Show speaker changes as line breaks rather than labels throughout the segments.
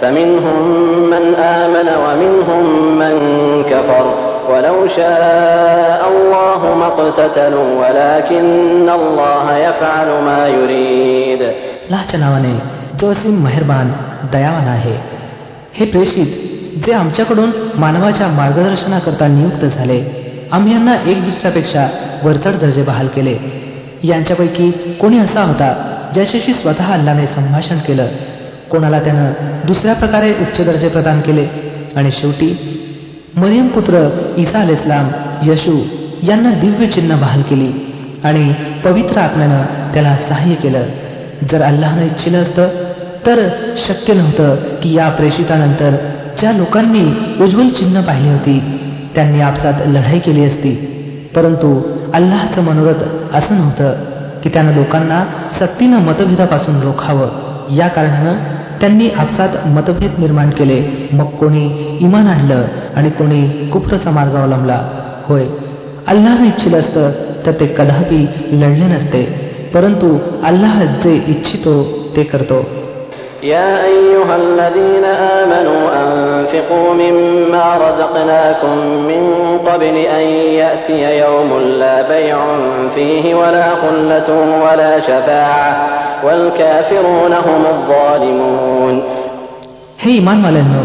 فمنهم من آمن ومنهم من كفر ولو شاء الله ما اقتتلوا ولكن الله يفعل ما يريد
अल्लाच्या नावाने जो असीम मेहरबान दयावान आहे हे प्रेषित जे आमच्याकडून मानवाच्या मार्गदर्शनाकरता नियुक्त झाले आम्ही यांना एक दुसऱ्यापेक्षा वरचढ दर्जे बहाल केले यांच्यापैकी कोणी असा होता ज्याच्याशी स्वतः अल्लाने संभाषण केलं कोणाला त्यानं दुसऱ्या प्रकारे उच्च दर्जे प्रदान केले. आणि शेवटी मरियम पुत्र इसा इस्लाम यशू यांना दिव्य चिन्ह बहाल केली. आणि पवित्र आत्म्यानं त्याला सहाय्य केलं. जर अल्लानं इच्छिलं असतं तर शक्य नव्हतं की या प्रेषितानंतर ज्या लोकांनी उज्ज्वल चिन्ह पाहिली होती त्यांनी आपसात लढाई केली असती. परंतु अल्लाचं मनोरथ असं नव्हतं की त्यानं लोकांना सक्तीनं मतभेदापासून रोखावं. या कारणानं त्यांनी आपसात मतभेद निर्माण केले. मग कोणी इमान आणलं आणि कोणी कुफरचा मार्ग अवलंबला. होय अल्लाहनं इच्छिलं असतं तर ते कदापि लढले नसते. परंतु अल्लाह जे इच्छितो ते करतो.
يا أيها الذين آمنوا أنفقوا مما رزقناكم من قبل أن يأتي يوم لا بيع فيه ولا خلة ولا شفاعة والكافرون هم الظالمون
हे इमानवाल्यांनो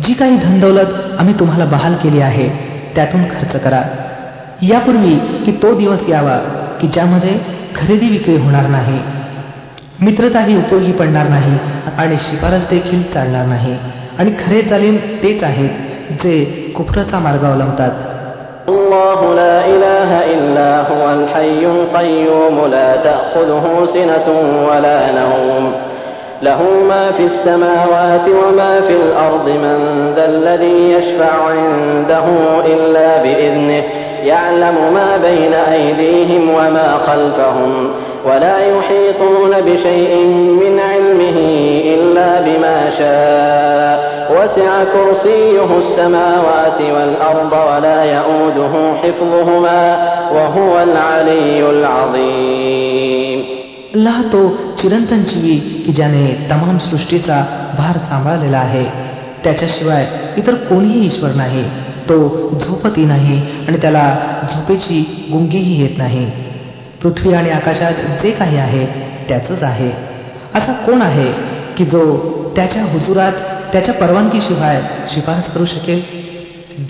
जी काही धनदौलत आम्ही तुम्हाला बहाल केली आहे त्यातून खर्च करा यापूर्वी की तो दिवस यावा की ज्यामध्ये खरेदी विक्री होणार नाही मित्रताही उपयोगी पडणार नाही आणि शिफारस देखील चालणार नाही आणि खरे जालीम तेच आहेत जे कुफरचा मार्ग अवलंबतात
الله لا إله إلا هو الحي القيوم لا تأخذه سنة ولا نوم له ما في السماوات وما في الأرض من ذا الذي يشفع عنده إلا بإذنه يعلم ما بين أيديهم وما خلفهم ولا يحيطون بشيء من علمه إلا بما شاء وسع كرسيه السماوات والأرض ولا يؤوده حفظهما وهو العلي العظيم
अल्लाह तो चिरंतन जीवी की ज्याने तमाम सृष्टीचा भार सांभाळलेला आहे त्याच्याशिवाय इतर कोणीही ईश्वर नाही तो झोपती नाही आणि त्याला झोपेची गुंगीही येत नाही पृथ्वी आणि आकाशात जे काही आहे त्याचंच आहे असा कोण आहे की जो त्याच्या हुजुरात त्याच्या परवानगीशिवाय शिफारस करू शकेल.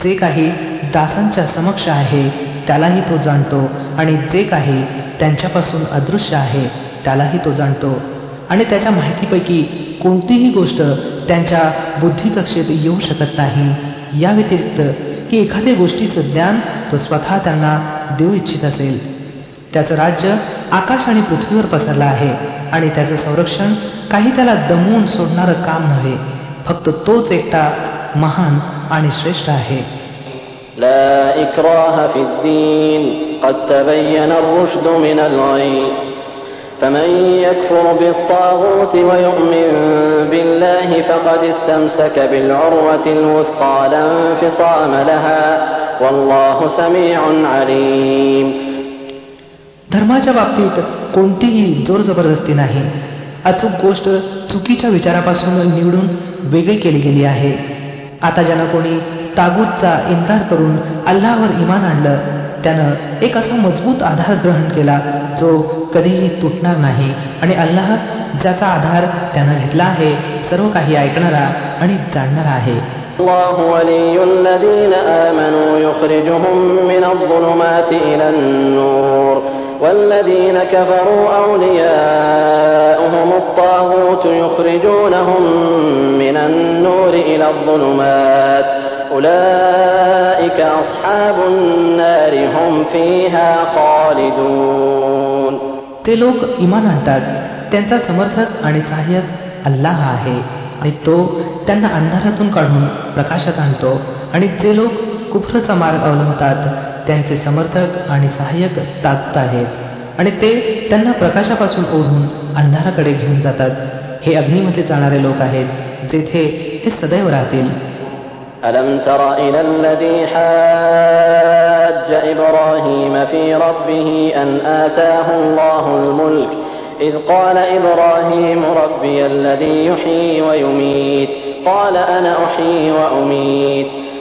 जे काही दासांच्या समक्ष आहे त्यालाही तो जाणतो. आणि जे काही त्यांच्यापासून अदृश्य आहे त्यालाही तो जाणतो. आणि त्याच्या माहितीपैकी कोणतीही गोष्ट त्यांच्या बुद्धिकक्षेत येऊ शकत नाही. या व्यतिरिक्त की एखाद्या गोष्टीचं ज्ञान तो स्वतः त्यांना देऊ इच्छित असेल. त्याचं राज्य आकाश आणि पृथ्वीवर पसरलं आहे. आणि त्याचं संरक्षण काही त्याला दमवून सोडणारं काम नव्हे. फक्त तोच एकटा महान आणि श्रेष्ठ आहे
لا إكراه في الدين قد تبين الرشد من الغي فمن يكفر بالطاغوت ويؤمن بالله فقد استمسك بالعروة الوثقى لا انفصام لها والله سميع عليم
धर्माच्या बाबतीत कोणतीही जोर जबरदस्ती नाही अचूक गोष्ट चुकीच्या विचारापासून निवडून वेगळी केली गेली आहे आता ज्यानं कोणी तागूतचा इन्कार करून अल्लावर इमान आणलं त्यानं एक असा मजबूत आधार ग्रहण केला जो कधीही तुटणार नाही आणि अल्लाह ज्याचा आधार त्यानं घेतला आहे सर्व काही ऐकणारा आणि जाणणारा आहे
الله ولي الذين آمنوا يخرجهم من الظلمات إلى النور والذين كفروا أولياؤهم الطاغوت يخرجونهم من النور إلى الظلمات أولئك أصحاب النار هم فيها خالدون
ते लोक इमान आणतात त्यांचा समर्थक आणि सहाय्यक अल्लाह आहे आणि तो त्यांना अंधारातून काढून प्रकाशात आणतो आणि जे लोक कुफरचा मार्ग अवलंबतात त्यांचे समर्थक आणि सहाय्यक ताकत आहेत आणि ते त्यांना प्रकाशापासून ओढून अंधाराकडे घेऊन जातात हे अग्नीमध्ये जाणारे लोक आहेत जेथे हे सदैव राहतील
ألم تر إلى الذي حاج إبراهيم في ربه أن آتاه الله الملك إذ قال إبراهيم ربي الذي يحيي ويميت قال أنا أحيي وأميت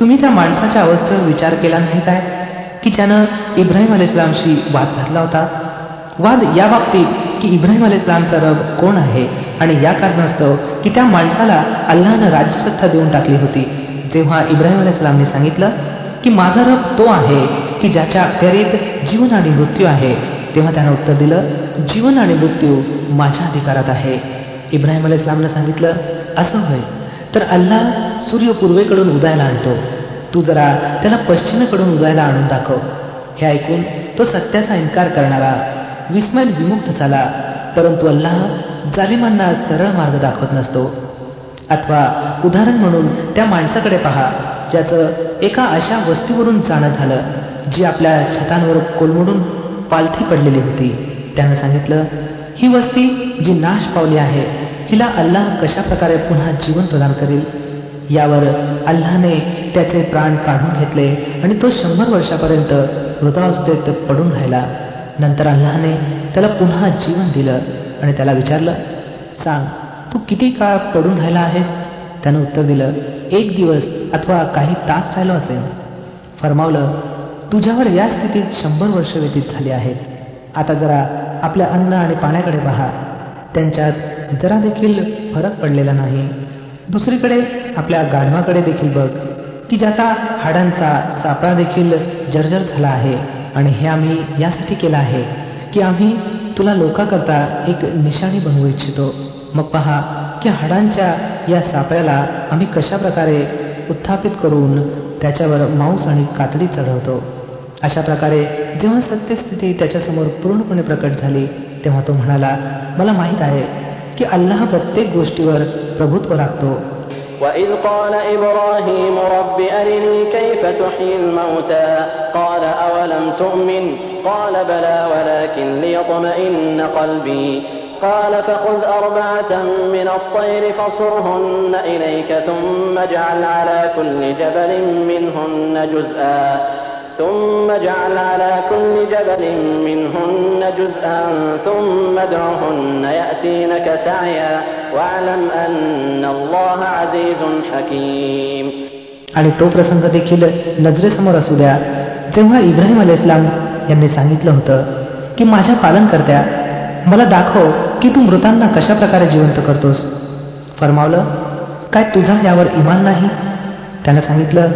तुम्ही त्या माणसाच्या अवस्थेवर विचार केला नाही काय? की ज्यानं इब्राहिम अलिस्लामशी वाद घातला होता? वाद या बाबतीत की इब्राहिम अलिस्लामचा रब कोण आहे? आणि या कारणास्तव की त्या माणसाला अल्लानं राज्यसत्ता देऊन टाकली होती. जेव्हा इब्राहिम अलिस्लामने सांगितलं की माझा रब तो आहे की ज्याच्या अखेरीत जीवन आणि मृत्यू आहे तेव्हा त्यानं उत्तर दिलं जीवन आणि मृत्यू माझ्या अधिकारात आहे. इब्राहिम अलिस्लामनं सांगितलं असं होय. तर अल्लाह सूर्य पूर्वेकडून उदयाला आणतो. तू जरा त्याला पश्चिमेकडून उदायला आणून दाखव. हे ऐकून तो सत्याचा इन्कार करणारा विस्मय विमुक्त झाला. परंतु अल्लाह जालिमांना सरळ मार्ग दाखवत नसतो. अथवा उदाहरण म्हणून त्या माणसाकडे पहा ज्याचं एका अशा वस्तीवरून जाणं झालं जी आपल्या छतांवर कोलमडून पालथी पडलेली होती. त्यानं सांगितलं ही वस्ती जी नाश पावली आहे हिला अल्लाह कशा प्रकारे पुन्हा जीवन प्रदान करेल? यावर अल्लाने त्याचे प्राण काढून घेतले आणि तो शंभर वर्षापर्यंत मृतावस्थेत पडून राहिला. नंतर अल्लाने त्याला पुन्हा जीवन दिलं आणि त्याला विचारलं सांग तू किती काळ पडून राहिला आहेस? त्यानं उत्तर दिलं एक दिवस अथवा काही तास राहिलो असेल. फरमावलं तुझ्यावर या स्थितीत शंभर वर्ष व्यतीत झाली आहेत. आता जरा आपल्या अन्न आणि पाण्याकडे पहा. त्यांच्यात जरा देखील फरक पडलेला नाही. दुसरीकडे आपल्या गाढवाकडे देखील बघ की ज्याचा हाडांचा सापळा देखील जर्जर झाला आहे आणि हे आम्ही यासाठी केलं आहे की आम्ही तुला लोकाकरता एक निशाणी बनवू इच्छितो. मग पहा की हाडांच्या या सापळ्याला आम्ही कशा प्रकारे उत्थापित करून त्याच्यावर मांस आणि कातडी चढवतो? अशा प्रकारे जेव्हा सत्यस्थिती त्याच्यासमोर पूर्णपणे प्रकट झाली. तेव्हा तो म्हणाला मला माहीत आहे की अल्लाह प्रत्येक गोष्टीवर प्रभुत्व राखतो
وإذ قال إبراهيم رب أرني كيف تحيي الموتى قال أولم تؤمن قال بلى ولكن ليطمئن قلبي قال فخذ أربعة من الطير فصرهن إليك ثم اجعل على كل جبل منهن جزءا ثم اجعل على كل جبل منهن جزءا ثم ادعهن يأتينك سعيا واعلم أن الله عزيز حكيم
आणि तो प्रसंग देखील नजरेसमोर असू द्या जेव्हा इब्राहिम अली इस्लाम यांनी सांगितलं होतं की माझ्या पालनकर्त्या मला दाखव की तू मृतांना कशा प्रकारे जिवंत करतोस फरमावलं काय तुझा यावर इमान नाही त्यानं सांगितलं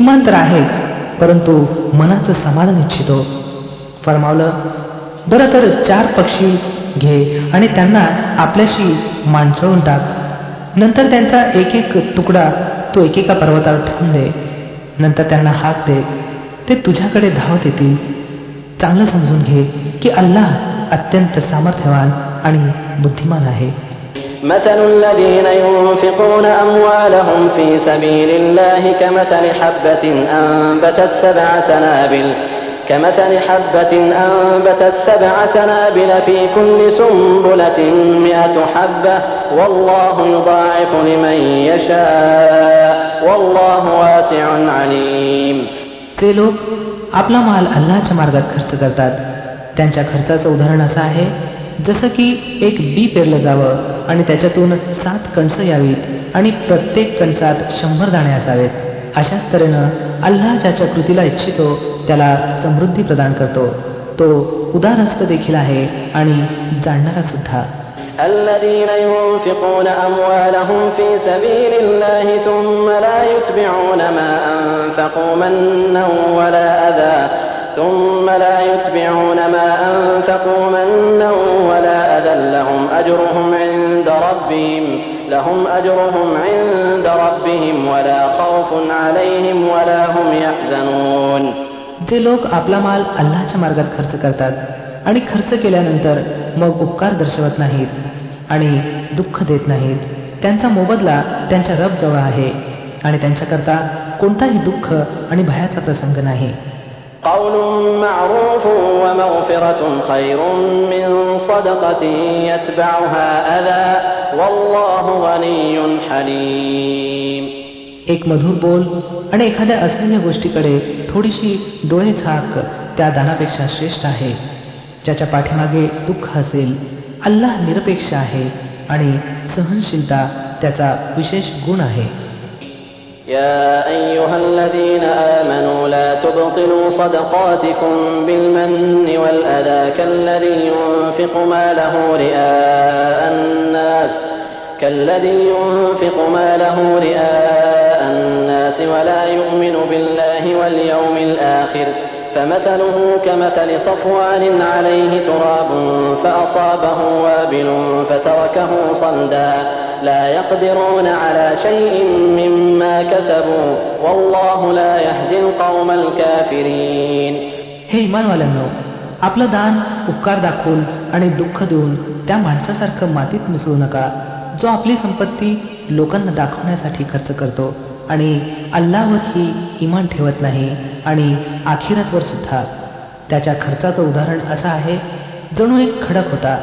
इमान तर आहेच परंतु मनाचं समाधान इच्छितो. फरमावलं बरं तर चार पक्षी घे आणि त्यांना आपल्याशी मांसळून टाक. नंतर त्यांचा एक एक तुकडा तो एकेका पर्वतावर ठेवून दे. नंतर त्यांना हाक दे. ते तुझ्याकडे धावत येतील. चांगलं समजून घे की अल्लाह अत्यंत सामर्थ्यवान आणि बुद्धिमान आहे.
مثل الذين ينفقون أموالهم في سبيل الله كمثل حبة أنبتت سبع سنابل كمثل حبة أنبتت سبع سنابل في كل سنبلة مئة حبة والله يضاعف لمن يشاء والله واسع عليم
ते लोक आपला माल अल्लाच्या मार्गात खर्च करतात त्यांच्या खर्चाचं उदाहरण असं आहे जसं की एक बी पेरलं जावं आणि त्याच्यातून सात कणसं यावीत आणि प्रत्येक कणसात शंभर दाणे असावेत अशाच तऱ्हेनं अल्लाह ज्याच्या कृतीला इच्छितो त्याला समृद्धी प्रदान करतो तो उदारस्त देखील आहे आणि जाणणारा सुद्धा
الذين ينفقون أموالهم في سبيل الله ثم لا يتبعون ما أنفقوا منا ولا أذى ثم لا يتبعون ما أنفقوا منا ولا أذى لهم أجرهم عند ربهم لهم أجرهم عند ربهم ولا خوف عليهم ولا هم يحزنون
जे लोक आपला माल अल्लाच्या मार्गात खर्च करतात आणि खर्च केल्यानंतर मग उपकार दर्शवत नाहीत आणि दुःख देत नाहीत त्यांचा मोबदला त्यांच्या रब जवळ आहे आणि त्यांच्याकरता कोणताही दुःख आणि भयाचा प्रसंग नाही
قول معروف ومغفرة خير من صدقة يتبعها أذى والله غني حليم
एक मधुर बोल आणि एखाद्या असह्य गोष्टीकडे थोडीशी डोळे झाक त्या दानापेक्षा श्रेष्ठ आहे ज्याच्या पाठीमागे दुःख असेल अल्लाह निरपेक्ष आहे आणि सहनशीलता त्याचा विशेष गुण आहे
يا أيها الذين آمنوا لا تبطلوا صدقاتكم بالمن والأذى كالذي ينفق ماله رئاء الناس كالذي ينفق ماله رئاء الناس ولا يؤمن بالله واليوم الآخر فمثله كمثل صفوان عليه تراب فأصابه وابل فتركه صلدا لا يقدرون على شيء مما كسبوا والله لا يهدي القوم الكافرين
हे इमानवाल्यांनो आपलं दान उपकार दाखवून आणि दुःख देऊन त्या माणसासारखं मातीत मिसळू नका जो आपली संपत्ती लोकांना दाखवण्यासाठी खर्च करतो आणि अल्लावरही इमान ठेवत नाही आणि आखिरातवर सुद्धा. त्याच्या खर्चाचं उदाहरण असं आहे जणू एक खडक होता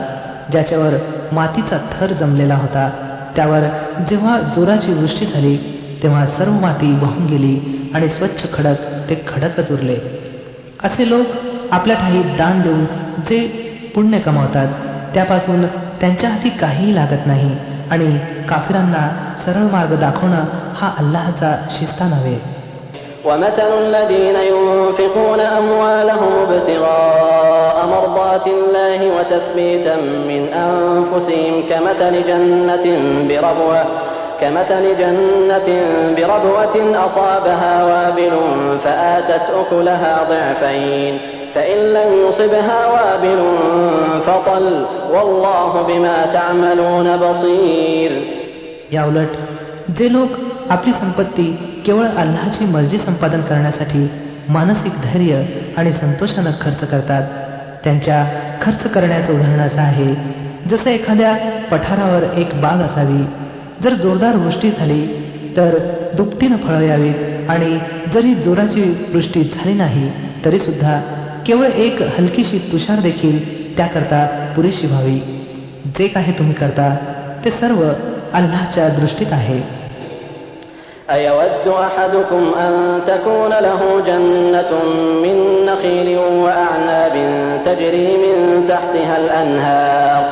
ज्याच्यावर मातीचा थर जमलेला होता. त्यावर जेव्हा जोराची वृष्टी झाली तेव्हा सर्व माती वाहून गेली आणि स्वच्छ खडक ते खडकच उरले. असे लोक आपल्या ठाई दान देऊन जे पुण्य कमावतात त्यापासून त्यांच्या हाती काहीही लागत नाही आणि काफिरांना सरळ मार्ग दाखवणं हा अल्लाहचा शिस्ता नव्हे
ومثل الذين ينفقون أموالهم ابتغاء مرضات الله وتثبيتا من أنفسهم كمثل جنة بربوة كمثل جنة بربوة أصابها وابل فآتت أكلها ضعفين فإن لم يصبها وابل فطل والله بما تعملون بصير
या उलट जे लोक आपली संपत्ती केवळ अल्लाची मर्जी संपादन करण्यासाठी मानसिक धैर्य आणि संतोषानं खर्च करतात त्यांच्या खर्च करण्याचं उदाहरण असं आहे जसं एखाद्या पठारावर एक बाग असावी जर जोरदार वृष्टी झाली तर दुपटीनं फळं यावीत आणि जरी जोराची वृष्टी झाली नाही तरी सुद्धा केवळ एक हलकीशी तुषार देखील त्याकरता पुरेशी व्हावी. जे काही तुम्ही करता ते सर्व अल्लाच्या दृष्टीत आहे
أيود أحدكم أن تكون له جنة من نخيل وأعناب تجري من تحتها الأنهار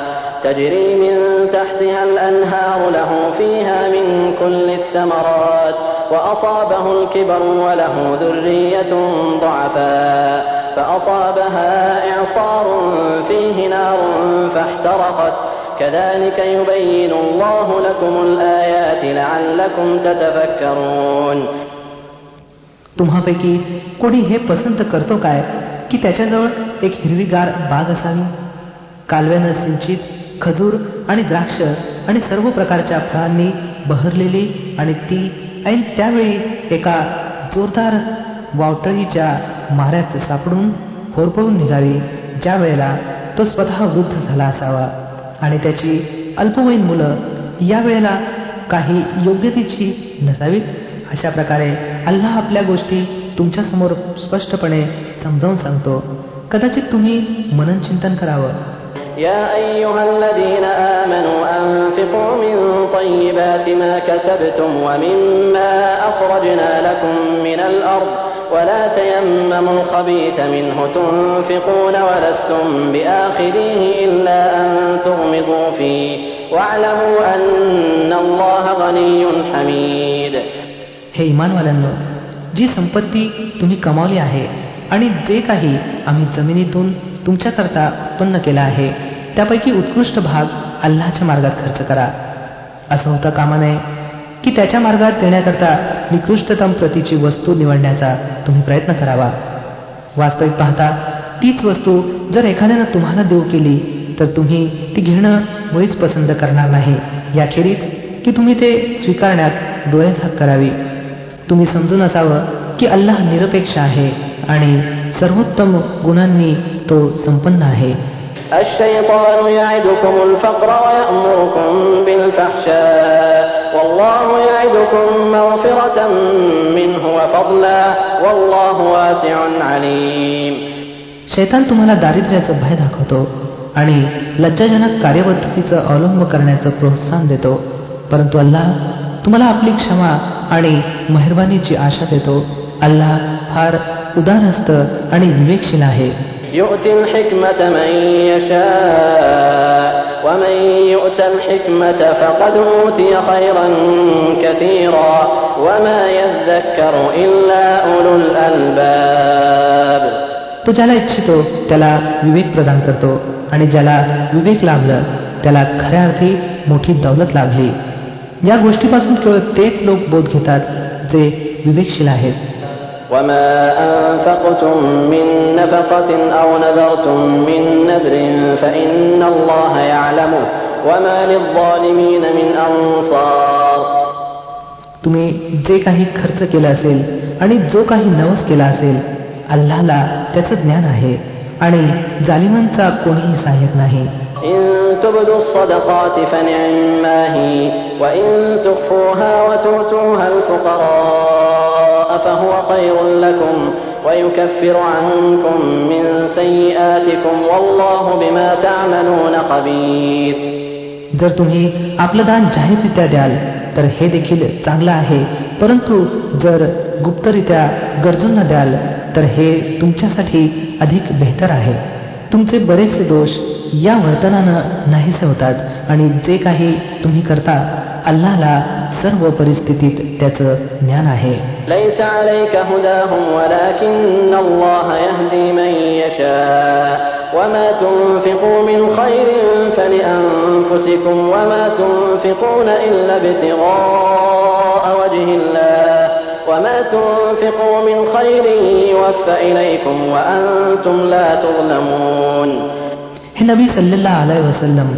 تجري من تحتها الأنهار له فيها من كل الثمرات وأصابه الكبر وله ذرية ضعفاء فأصابها إعصار فيه نار فاحترقت كذلك يبين الله لكم الآيات لعلكم تتفكرون
तुम्हापैकी कोणी हे पसंत करतो काय की त्याच्याजवळ एक हिरवीगार बाग असावी कालव्यानं सिंचित खजूर आणि द्राक्ष आणि सर्व प्रकारच्या फळांनी बहरलेली आणि ती ऐन त्यावेळी एका जोरदार वावटळीच्या माऱ्यात सापडून होरपळून निघावी ज्या वेळेला तो स्वतः वृद्ध झाला असावा आणि त्याची अल्पवयीन मुलं या वेळेला काही योग्यतेची नसावीत अशा प्रकारे अल्लाह आपल्या गोष्टी तुमच्यासमोर स्पष्टपणे समजावून सांगतो कदाचित तुम्ही मनन चिंतन करावं
يا أيها الذين آمنوا أنفقوا من طيبات ما كسبتم ومما أخرجنا لكم من الأرض ولا تيمموا الخبيث منه تنفقون ولستم بآخذيه إلا أن تغمضوا فيه واعلموا أن الله غني حميد
हे इमानवाल्यांनो जी संपत्ती तुम्ही कमावली आहे आणि जे काही आम्ही जमिनीतून तुमच्याकरता उत्पन्न केलं आहे त्यापैकी उत्कृष्ट भाग अल्लाच्या मार्गात खर्च करा असं होतं कामा नये की त्याच्या मार्गात देण्याकरता निकृष्टतम प्रतीची वस्तू निवडण्याचा तुम्ही प्रयत्न करावा वास्तविक पाहता तीच वस्तू जर एखाद्यानं तुम्हाला देऊ केली तर तुम्ही ती घेणं मुळीच पसंत करणार नाही याखेरीज की तुम्ही ते स्वीकारण्यात डोळेझाक करावी तुम्ही समजून असावं की अल्लाह निरपेक्ष आहे आणि सर्वोत्तम गुणांनी तो संपन्न आहे
الشيطان يعدكم الفقر ويأمركم بالفحشاء والله يعدكم مغفرة منه وفضلا والله واسع عليم
शैतान तुम्हाला दारिद्र्याचं भय दाखवतो आणि लज्जाजनक कार्यपद्धतीचं अवलंब करण्याचं प्रोत्साहन देतो परंतु अल्लाह तुम्हाला आपली क्षमा आणि मेहरबानीची आशा देतो अल्लाह फार उदारहस्त आणि विवेकशील आहे
يؤتي الحكمة من يشاء ومن يؤت الحكمة فقد أوتي خيرا كثيرا وما يذكر إلا أولو الألباب
तो ज्याला इच्छितो त्याला विवेक प्रदान करतो आणि ज्याला विवेक लाभलं त्याला खऱ्या अर्थी मोठी दौलत लाभली या गोष्टीपासून केवळ तेच लोक बोध घेतात जे विवेकशील आहेत
وما أنفقتم من نفقة أو نذرتم من نذر فإن الله يعلمه وما للظالمين من أنصار
तुम्ही जे काही खर्च केलं असेल आणि जो काही नवस केला असेल अल्लाला त्याचं ज्ञान आहे आणि जालिमांचा कोणीही सहाय्यक नाही
إن تبدوا الصدقات فنعما هي وإن تخفوها وتؤتوها الفقراء فهو خير لكم ويكفر عنكم من سيئاتكم والله بما تعملون خبير
जर तुम्ही आपलं दान जाहीररित्या द्याल तर हे देखील चांगलं आहे परंतु जर गुप्तरित्या गरजूंना द्याल तर हे तुमच्यासाठी अधिक बेहतर आहे तुमचे बरेचसे दोष या वर्तनानं नाहीसे होतात आणि जे काही तुम्ही करता अल्लाला सर्व परिस्थितीत त्याचं ज्ञान आहे
ليس عليك هداهم ولكن الله يهدي من يشاء وما تنفقوا من خير فلأنفسكم وما تنفقون إلا ابتغاء وجه الله وما تنفقوا من خير يوفى إليكم وأنتم لا تظلمون
हे नबी सल्लेल्ला आलाय वसल्लम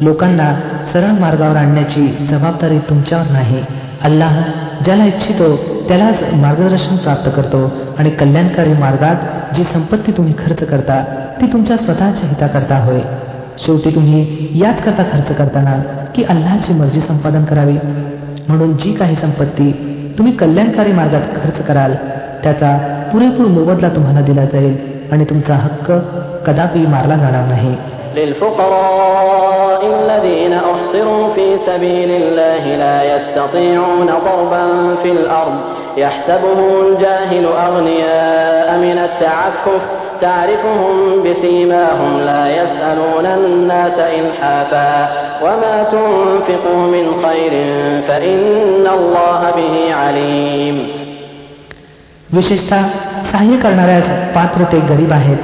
लोकांना सरळ मार्गावर आणण्याची जबाबदारी तुमच्यावर नाही. अल्लाह ज्याला इच्छितो त्यालाच मार्गदर्शन प्राप्त करतो आणि कल्याणकारी मार्गात जी संपत्ती तुम्ही खर्च करता ती तुमच्या स्वतःच्या हिताकरता होय. शेवटी तुम्ही याच करता खर्च करताना की अल्लाची मर्जी संपादन करावी. म्हणून जी काही संपत्ती तुम्ही कल्याणकारी मार्गात खर्च कराल त्याचा पुरेपूर मोबदला तुम्हाला दिला जाईल आणि तुमचा हक्क कदापि मारला जाणार नाही.
للفقراء الذين أحصروا في سبيل الله لا يستطيعون ضربا في الأرض يحسبهم الجاهل أغنياء من التعفف تعرفهم بسيماهم لا يسألون الناس إلحافا وما تنفقوا من خير فإن الله به عليم
विशेषतः सहाय्य करणाऱ्या पात्र ते गरीब आहेत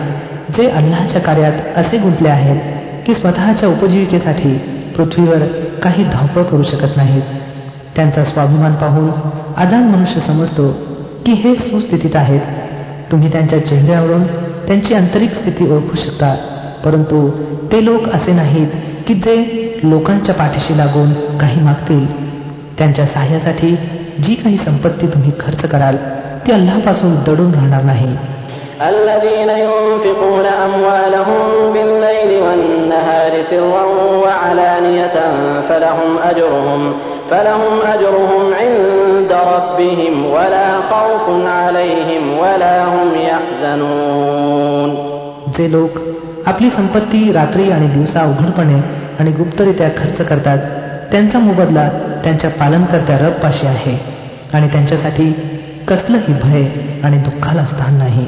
जे अल्लाच्या कार्यात असे गुंतले आहेत की स्वतःच्या उपजीविकेसाठी पृथ्वीवर काही धावपळ करू शकत नाहीत. त्यांचा स्वाभिमान पाहून आजान मनुष्य समजतो की हे सुस्थितीत आहेत. तुम्ही त्यांच्या चेहऱ्यावरून त्यांची आंतरिक स्थिती ओळखू शकता परंतु ते लोक असे नाहीत की जे लोकांच्या पाठीशी लागून काही मागतील. त्यांच्या सहाय्यासाठी जी काही संपत्ती तुम्ही खर्च कराल ती अल्लापासून दडून राहणार नाही.
الذين ينفقون أموالهم بالليل والنهار سرا وعلانية فلهم أجرهم فلهم أجرهم عند ربهم ربهم ولا خوف عليهم ولا هم يحزنون
जे लोक आपली संपत्ती रात्री आणि दिवसा उघडपणे आणि गुप्तरित्या खर्च करतात त्यांचा मोबदला त्यांच्या पालनकर्त्या रबपाशी आहे आणि त्यांच्यासाठी कसलंही भय आणि दुःखाला स्थान नाही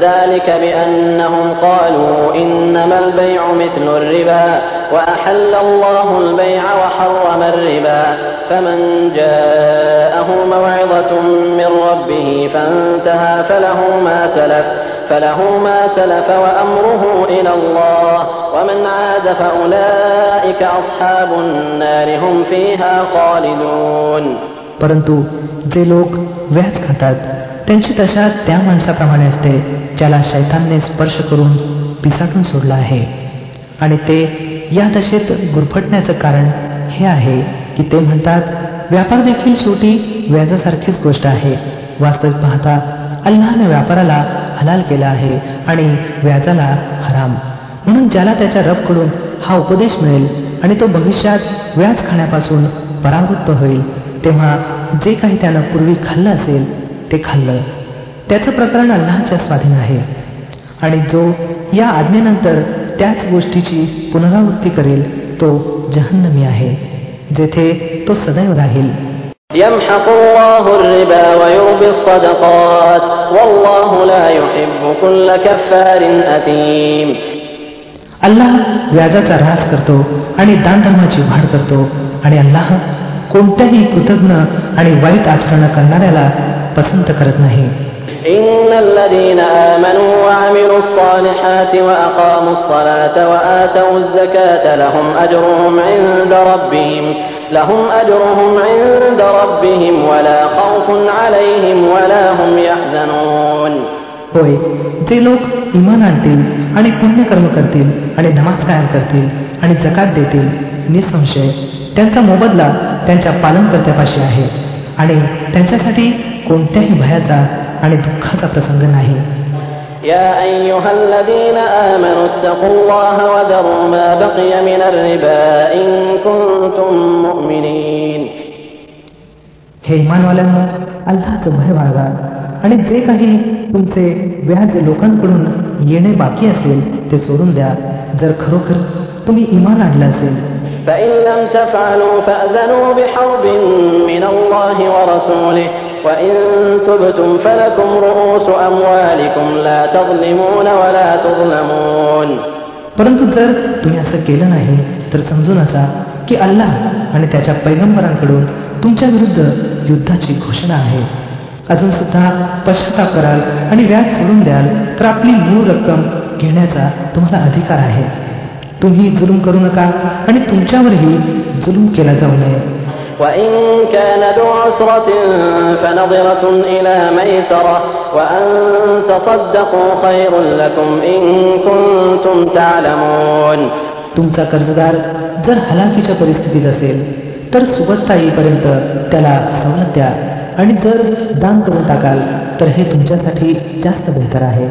ذلك بأنهم قالوا إنما البيع مثل الربا وأحل الله البيع وحرم الربا فمن جاءه موعظة من ربه فانتهى فله ما سلف فله ما سلف وأمره إلى الله ومن عاد فأولئك أصحاب النار هم فيها خالدون
परंतु जे लोक व्याज खातात त्यांची दशा त्या माणसाप्रमाणे असते ज्याला शैतानने स्पर्श करून पिसाटून सोडला आहे. आणि ते या दशेत गुरफटण्याचं कारण हे आहे की ते म्हणतात व्यापार देखील शेवटी व्याजासारखीच गोष्ट आहे. वास्तविक पाहता अल्लाने व्यापाराला हलाल केला आहे आणि व्याजाला हराम. म्हणून ज्याला त्याच्या रबकडून हा उपदेश मिळेल आणि तो भविष्यात व्याज खाण्यापासून परावृत्त होईल तेव्हा जे काही त्यानं पूर्वी खाल्लं असेल ते खाल्लं. त्याचं प्रकरण अल्लाच्या स्वाधीन आहे. आणि जो या आज्ञेनंतर त्याच गोष्टीची पुनरावृत्ती करेल तो जहन्नमी आहे जेथे तो सदैव राहील. अल्लाह व्याजाचा ऱ्हास करतो आणि दानधर्माची वाढ करतो आणि अल्लाह कोणत्याही कृतज्ञ आणि वाईट आचरण करणाऱ्याला पसंत करत नाही.
إن الذين آمنوا وعملوا الصالحات وأقاموا الصلاة وآتوا الزكاة لهم أجرهم عند ربهم لهم أجرهم عند ربهم ولا خوف عليهم ولا هم يحزنون
होय जे लोक इमान आणतील आणि पुण्यकर्म करतील आणि नमाज कायम करतील आणि जकात देतील निसंशय त्यांचा मोबदला त्यांच्या पालनकर्त्यापाशी आहे आणि त्यांच्यासाठी कोणत्याही भयाचा आणि दुःखाचा प्रसंग नाही
يا أيها الذين آمنوا اتقوا الله وذروا ما بقي من الربا إن كنتم مؤمنين
हे इमानवाल्यांना अल्लाचं भय बाळगा आणि जे काही तुमचे व्याज लोकांकडून येणे बाकी असेल ते सोडून द्या जर खरोखर तुम्ही इमान आणलं असेल
فإن لم تفعلوا فأذنوا بحرب من الله ورسوله وإن تبتم فلكم رؤوس أموالكم لا تظلمون ولا تظلمون
परंतु जर तुम्ही असं केलं नाही तर समजून असा की अल्लाह आणि त्याच्या पैगंबरांकडून तुमच्या विरुद्ध युद्धाची घोषणा आहे अजून सुद्धा पश्चाताप कराल आणि व्याज सोडून द्याल तर आपली मूळ रक्कम घेण्याचा तुम्हाला अधिकार आहे तुम्ही जुलूम करू नका आणि तुमच्यावरही जुलूम केला जाऊ नये
وإن كان ذو عسرة فنظرة إلى ميسرة وأن تصدقوا خير لكم إن كنتم تعلمون
तुमचा कर्जदार जर हलाखीच्या परिस्थितीत असेल तर सुबत्ता येईपर्यंत त्याला सवलत द्या आणि जर दान करून टाकाल तर हे तुमच्यासाठी जास्त बेहतर आहे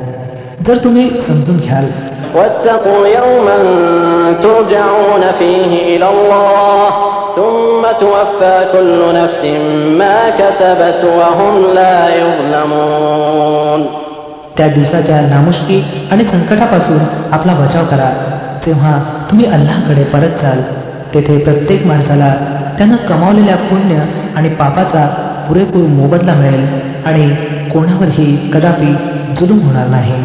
जर तुम्ही समजून घ्याल
واتقوا يوما ترجعون فيه إلى الله ثم
त्या दिवसाच्या नामुष्की आणि संकटापासून आपला बचाव करा. तेव्हा तुम्ही अल्लाकडे परत जाल. तेथे प्रत्येक माणसाला त्यानं कमावलेल्या पुण्य आणि पापाचा पुरेपूर मोबदला मिळेल आणि कोणावरही कदापि जुलूम होणार नाही.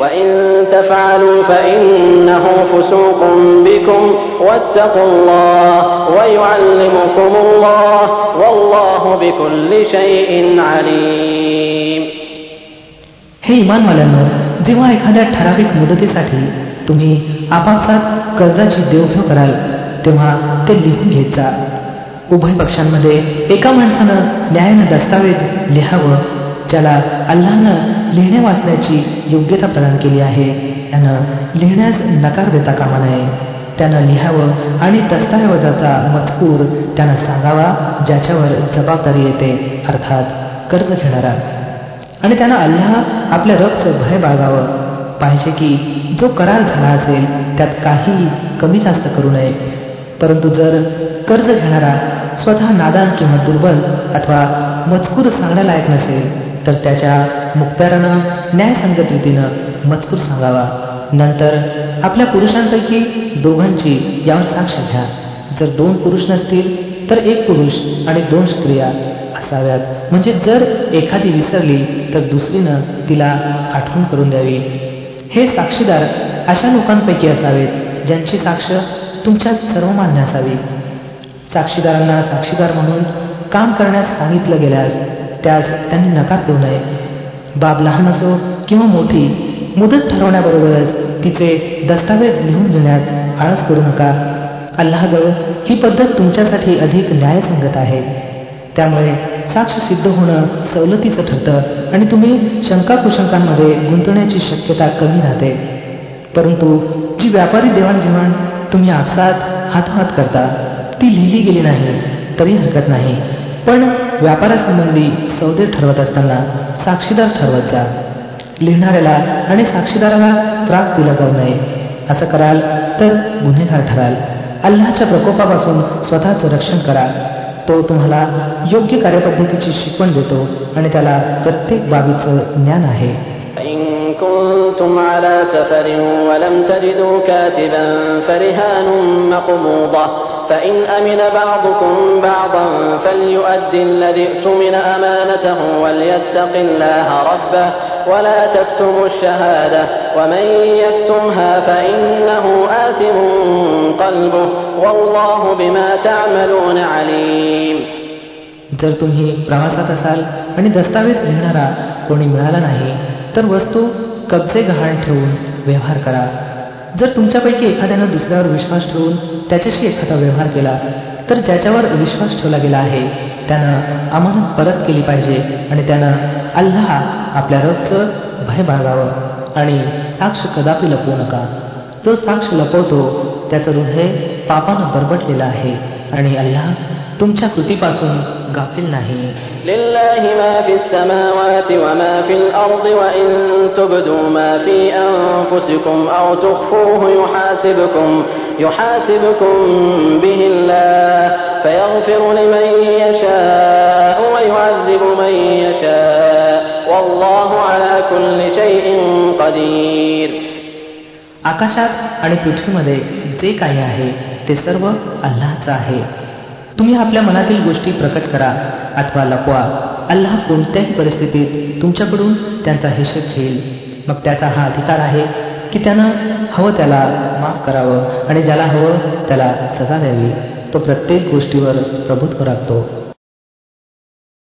وإن تفعلوا فإنه فسوق بكم واتقوا الله ويعلمكم الله والله بكل شيء عليم
हे इमानवाल्यांनो जेव्हा एखाद्या ठराविक मुदतीसाठी तुम्ही आपापसात कर्जाची देवघेव कराल तेव्हा ते लिहून घेत जा उभय पक्षांमध्ये एका माणसानं न्यायानं दस्तावेज लिहावं ज्याला अल्लानं लिहिणे वाचण्याची योग्यता प्रदान केली आहे त्यानं लिहिण्यास नकार देता कामा नये. त्यानं लिहावं आणि दस्तावेजाचा मजकूर त्यानं सांगावा ज्याच्यावर जबाबदारी येते अर्थात कर्ज घेणारा. आणि त्यानं अल्लाह आपल्या रबचं भय बाळगावं पाहिजे की जो करार झाला असेल त्यात काही कमी जास्त करू नये. परंतु जर कर्ज घेणारा स्वतः नादान किंवा दुर्बल अथवा मजकूर सांगण्यालायक नसेल तर त्याच्या मुक्त्यारानं न्यायसंगत रीतीनं मजकूर सांगावा. नंतर आपल्या पुरुषांपैकी दोघांची यावर साक्ष घ्या. जर दोन पुरुष नसतील तर एक पुरुष आणि दोन स्त्रिया असाव्यात. म्हणजे जर एखादी विसरली तर दुसरीनं तिला आठवण करून द्यावी. हे साक्षीदार अशा लोकांपैकी असावेत ज्यांची साक्ष तुमच्यात सर्वमान्य असावी. साक्षीदारांना साक्षीदार म्हणून काम करण्यास सांगितलं गेल्यास त्यास त्यांनी नकार देऊ नये. बाब लहान असो किंवा मोठी मुदत ठरवण्याबरोबरच तिचे दस्तावेज लिहून घेण्यात आळस करू नका. अल्लाहजवळ ही पद्धत तुमच्यासाठी अधिक न्यायसंगत आहे. त्यामुळे साक्ष सिद्ध होणं सवलतीचं ठरतं आणि तुम्ही शंका कुशंकांमध्ये गुंतवण्याची शक्यता कमी राहते. परंतु जी व्यापारी देवाणघेवाण तुम्ही आपसात हातोहात करता ती लिहिली गेली नाही तरी हरकत नाही. पण व्यापारासंबंधी सौदे ठरवत असताना साक्षीदार ठरवत जा लिहिणाऱ्याला आणि साक्षीदाराला त्रास दिला जाऊ नये असं कराल तर गुन्हेगार ठराल अल्लाच्या प्रकोपापासून स्वतःचं रक्षण करा तो तुम्हाला योग्य कार्यपद्धतीची शिकवण देतो आणि त्याला प्रत्येक बाबीचं ज्ञान आहे
فإن كنتم على سفر ولم تجدوا كاتبا فرهان مقبوضة فإن أمن بعضكم بعضا فليؤد الذي اؤتمن أمانته وليتق الله ربه ولا تكتموا الشهادة ومن يكتمها فإنه آثم قلبه والله بما تعملون عليم
जर तुम्ही प्रवासात असाल आणि दस्तावेज लिहिणारा कोणी मिळाला नाही तर वस्तू कब्जे गहाण ठेवून व्यवहार करा जर तुमच्यापैकी एखाद्यानं दुसऱ्यावर विश्वास ठेवून त्याच्याशी एखादा व्यवहार केला तर ज्याच्यावर विश्वास ठेवला गेला आहे त्यानं अमानत परत केली पाहिजे आणि त्यानं अल्लाह आपल्या रबचं भय बाळगावं आणि साक्ष कदापि लपवू नका. जो साक्ष लपवतो त्याचं हृदय पापानं बरबटलेलं आहे आणि अल्लाह तुमच्या कृतीपासून गाफील नाही.
لله ما في السماوات وما في الأرض وإن تبدوا ما في أنفسكم أو تخفوه يحاسبكم يحاسبكم به الله فيغفر لمن يشاء ويعذب من يشاء والله على كل شيء قدير
आकाशात आणि पृथ्वीमध्ये जे काही आहे ते सर्व अल्लाचं आहे तुम्ही आपल्या मनातील गोष्टी प्रकट करा अथवा लपवा. अल्लाह कोणत्याही परिस्थितीत तुमच्याकडून त्यांचा हिशेब घेईल. मग त्याचा हा अधिकार आहे की त्यानं हवं त्याला माफ करावं आणि ज्याला हवं त्याला सजा द्यावी. तो प्रत्येक गोष्टीवर प्रभुत्व राखतो